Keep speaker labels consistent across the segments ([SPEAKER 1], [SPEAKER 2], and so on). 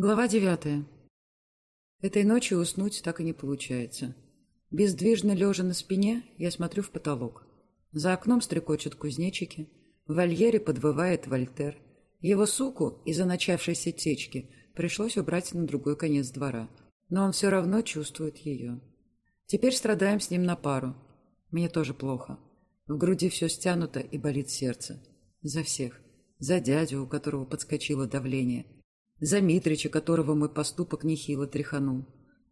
[SPEAKER 1] Глава девятая. Этой ночью уснуть так и не получается. Бездвижно лежа на спине, я смотрю в потолок. За окном стрекочут кузнечики, в вольере подвывает Вольтер. Его суку из-за начавшейся течки пришлось убрать на другой конец двора, но он все равно чувствует ее. Теперь страдаем с ним на пару. Мне тоже плохо. В груди все стянуто и болит сердце. За всех. За дядю, у которого подскочило давление – за Митрича, которого мой поступок нехило тряханул.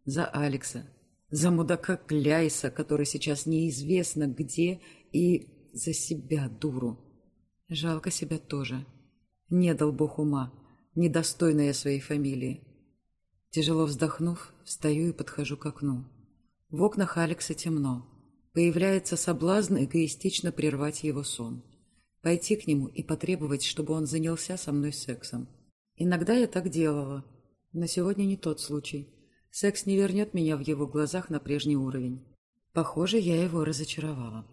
[SPEAKER 1] За Алекса. За мудака Кляйса, который сейчас неизвестно где. И за себя, дуру. Жалко себя тоже. Не дал бог ума. Недостойная своей фамилии. Тяжело вздохнув, встаю и подхожу к окну. В окнах Алекса темно. Появляется соблазн эгоистично прервать его сон. Пойти к нему и потребовать, чтобы он занялся со мной сексом. Иногда я так делала, но сегодня не тот случай. Секс не вернет меня в его глазах на прежний уровень. Похоже, я его разочаровала.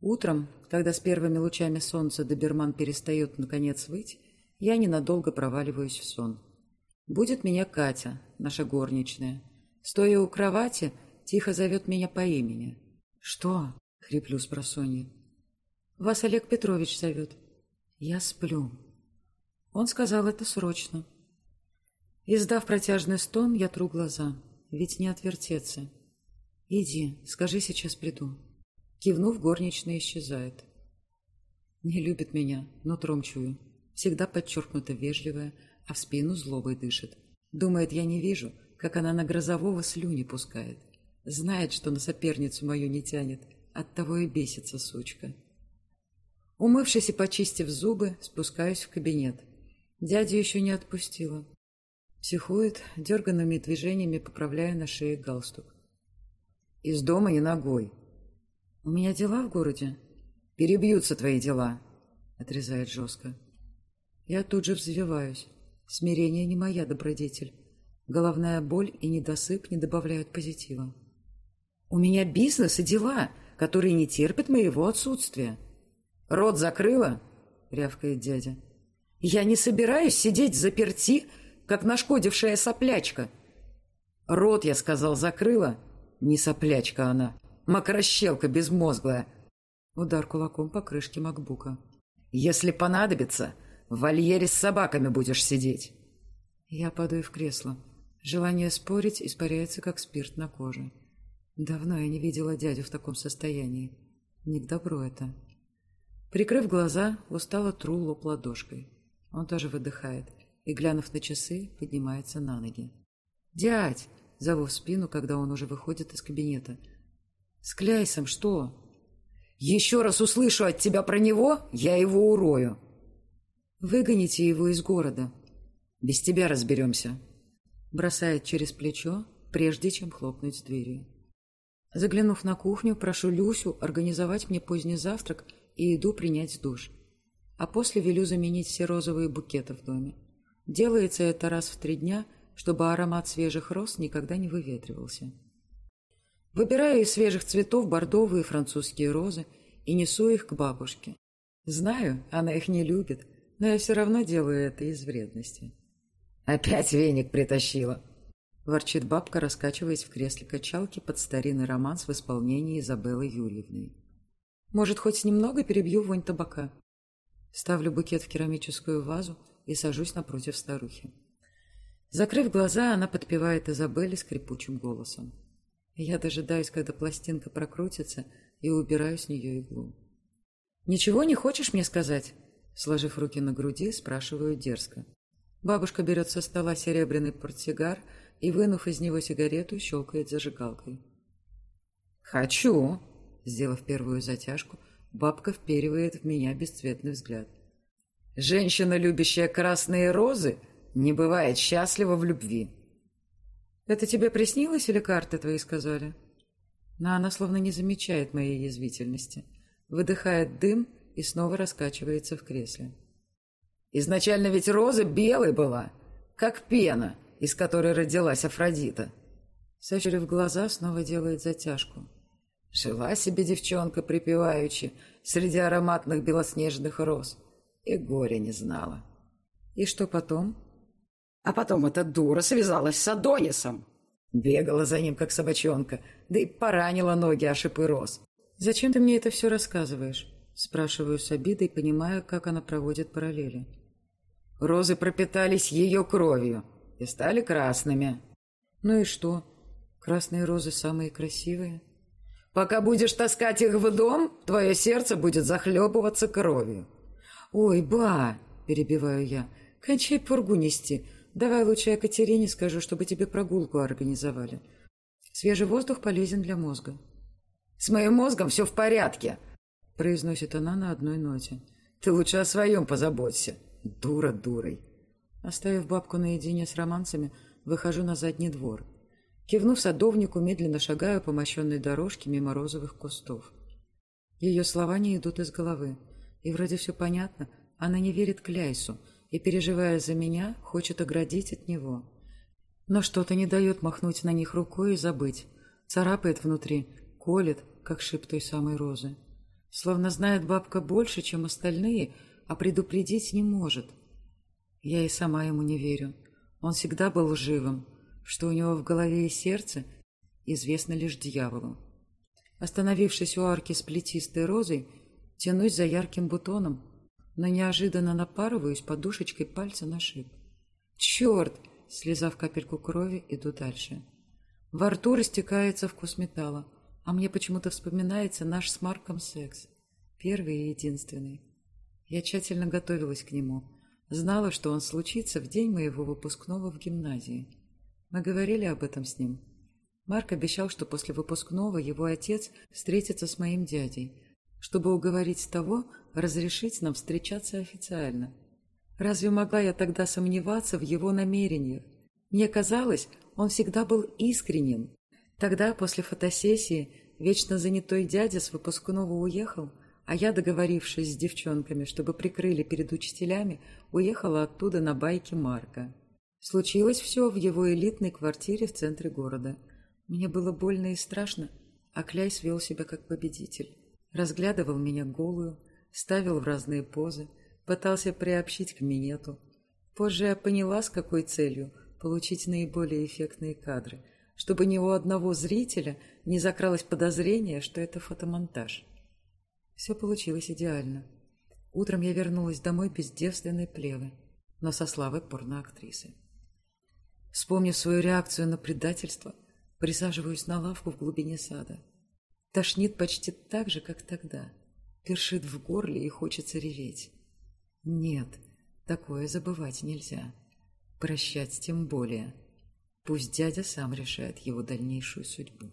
[SPEAKER 1] Утром, когда с первыми лучами солнца доберман перестает наконец выть, я ненадолго проваливаюсь в сон. Будет меня Катя, наша горничная. Стоя у кровати, тихо зовет меня по имени. «Что?» — хриплю с просонья. «Вас Олег Петрович зовет». Я сплю. Он сказал это срочно. Издав протяжный стон, я тру глаза. Ведь не отвертеться. «Иди, скажи, сейчас приду». Кивнув, горничная исчезает. Не любит меня, но тром чую. Всегда подчеркнуто вежливая, а в спину злобой дышит. Думает, я не вижу, как она на грозового слюни пускает. Знает, что на соперницу мою не тянет. Оттого и бесится сучка. Умывшись и почистив зубы, спускаюсь в кабинет. Дядя еще не отпустила. Психует, дерганными движениями поправляя на шее галстук. «Из дома не ногой». «У меня дела в городе?» «Перебьются твои дела», — отрезает жестко. Я тут же взвиваюсь. Смирение не моя добродетель. Головная боль и недосып не добавляют позитива. «У меня бизнес и дела, которые не терпят моего отсутствия». «Рот закрыла?» — рявкает дядя. Я не собираюсь сидеть заперти, как нашкодившая соплячка. Рот, я сказал, закрыла. Не соплячка она, мокрощелка безмозглая. Удар кулаком по крышке макбука. Если понадобится, в вольере с собаками будешь сидеть. Я падаю в кресло. Желание спорить испаряется, как спирт на коже. Давно я не видела дядю в таком состоянии. Не к добру это. Прикрыв глаза, устало тру лоб ладошкой. Он тоже выдыхает и, глянув на часы, поднимается на ноги. «Дядь!» — зову в спину, когда он уже выходит из кабинета. «С Кляйсом что?» «Еще раз услышу от тебя про него, я его урою!» «Выгоните его из города. Без тебя разберемся!» Бросает через плечо, прежде чем хлопнуть дверью. Заглянув на кухню, прошу Люсю организовать мне поздний завтрак и иду принять душ а после велю заменить все розовые букеты в доме. Делается это раз в три дня, чтобы аромат свежих роз никогда не выветривался. Выбираю из свежих цветов бордовые французские розы и несу их к бабушке. Знаю, она их не любит, но я все равно делаю это из вредности. «Опять веник притащила!» – ворчит бабка, раскачиваясь в кресле качалки под старинный романс в исполнении Изабеллы Юрьевны. «Может, хоть немного перебью вонь табака?» Ставлю букет в керамическую вазу и сажусь напротив старухи. Закрыв глаза, она подпевает Изабелле скрипучим голосом. Я дожидаюсь, когда пластинка прокрутится, и убираю с нее иглу. «Ничего не хочешь мне сказать?» Сложив руки на груди, спрашиваю дерзко. Бабушка берет со стола серебряный портсигар и, вынув из него сигарету, щелкает зажигалкой. «Хочу!» Сделав первую затяжку, Бабка вперивает в меня бесцветный взгляд. «Женщина, любящая красные розы, не бывает счастлива в любви». «Это тебе приснилось или карты твои сказали?» Но она словно не замечает моей язвительности. Выдыхает дым и снова раскачивается в кресле. «Изначально ведь роза белой была, как пена, из которой родилась Афродита». Сочерев глаза, снова делает затяжку. Жила себе девчонка припеваючи среди ароматных белоснежных роз и горя не знала. И что потом? А потом эта дура связалась с Адонисом. Бегала за ним, как собачонка, да и поранила ноги о шипы роз. «Зачем ты мне это все рассказываешь?» Спрашиваю с обидой, понимая, как она проводит параллели. Розы пропитались ее кровью и стали красными. Ну и что? Красные розы самые красивые. Пока будешь таскать их в дом, твое сердце будет захлебываться кровью. Ой, ба, перебиваю я, кончай пургу нести. Давай лучше Екатерине скажу, чтобы тебе прогулку организовали. Свежий воздух полезен для мозга. С моим мозгом все в порядке, произносит она на одной ноте. Ты лучше о своем позаботься. Дура дурой. Оставив бабку наедине с романцами, выхожу на задний двор. Кивнув садовнику, медленно шагаю по мощенной дорожке мимо розовых кустов. Ее слова не идут из головы. И вроде все понятно, она не верит Кляйсу и, переживая за меня, хочет оградить от него. Но что-то не дает махнуть на них рукой и забыть. Царапает внутри, колет, как шип той самой розы. Словно знает бабка больше, чем остальные, а предупредить не может. Я и сама ему не верю. Он всегда был лживым. Что у него в голове и сердце, известно лишь дьяволу. Остановившись у арки с плетистой розой, тянусь за ярким бутоном, но неожиданно напарываюсь подушечкой пальца на шип. «Черт!» Слезав капельку крови, иду дальше. Во рту растекается вкус металла. А мне почему-то вспоминается наш с Марком секс. Первый и единственный. Я тщательно готовилась к нему. Знала, что он случится в день моего выпускного в гимназии. Мы говорили об этом с ним. Марк обещал, что после выпускного его отец встретится с моим дядей, чтобы уговорить того разрешить нам встречаться официально. Разве могла я тогда сомневаться в его намерениях? Мне казалось, он всегда был искренен, Тогда, после фотосессии, вечно занятой дядя с выпускного уехал, а я, договорившись с девчонками, чтобы прикрыли перед учителями, уехала оттуда на байке Марка. Случилось все в его элитной квартире в центре города. Мне было больно и страшно, а Кляйс вел себя как победитель. Разглядывал меня голую, ставил в разные позы, пытался приобщить к минету. Позже я поняла, с какой целью – получить наиболее эффектные кадры – чтобы ни у одного зрителя не закралось подозрение, что это фотомонтаж. Все получилось идеально. Утром я вернулась домой без девственной плевы, но со славой порноактрисы. Вспомнив свою реакцию на предательство, присаживаюсь на лавку в глубине сада. Тошнит почти так же, как тогда. Першит в горле и хочется реветь. Нет, такое забывать нельзя. Прощать тем более. Пусть дядя сам решает его дальнейшую судьбу.